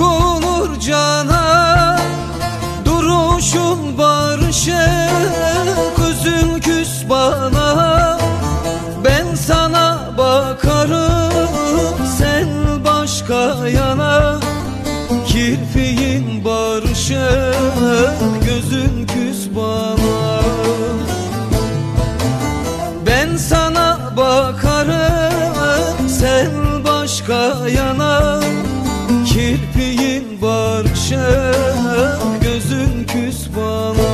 dokunur cana Duruşun barışık üzül küs bana. Ben sana bakarım sen başka yana. Kirpiğin barışık gözün küs bana. Ben sana bakarım sen başka yana. Küs bana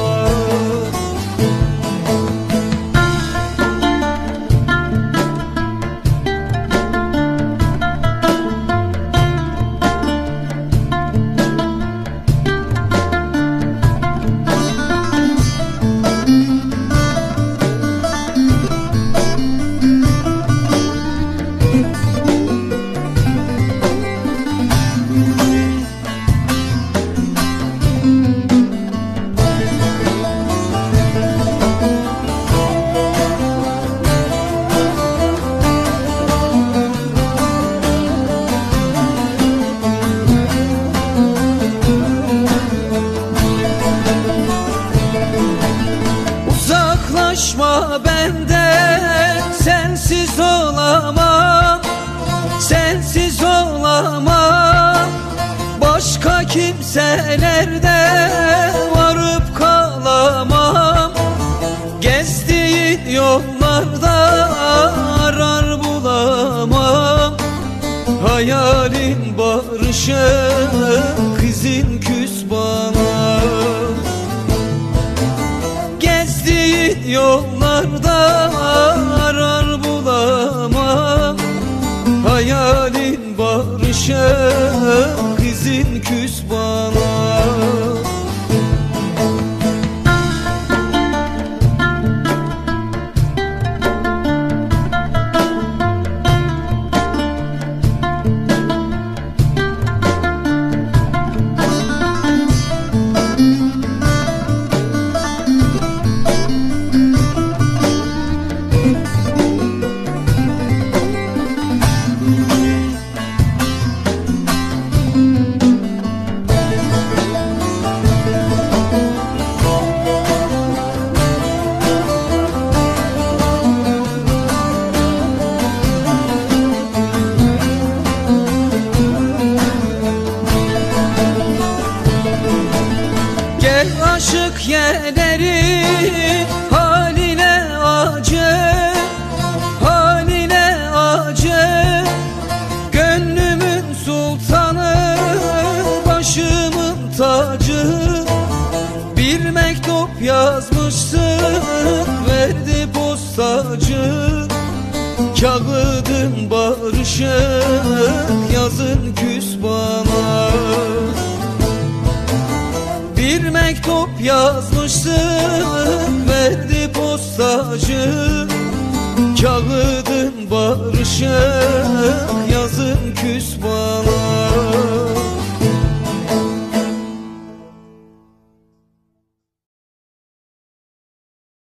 kimselerde varıp kalamam. Gezdiğin yollarda arar bulamam. Hayalin barışık izin küs bana. Gezdiğin yollarda arar bulamam. Hayalin barışık izin küs aşık yerleri haline acı Haline acı. Gönlümün sultanı Başımın tacı. Bir mektup yazmışsın Verdi postacı. Kağıdın barışık Yazın küs mektup yazmışsın verdi postacı. Kağıdın barışık yazın küs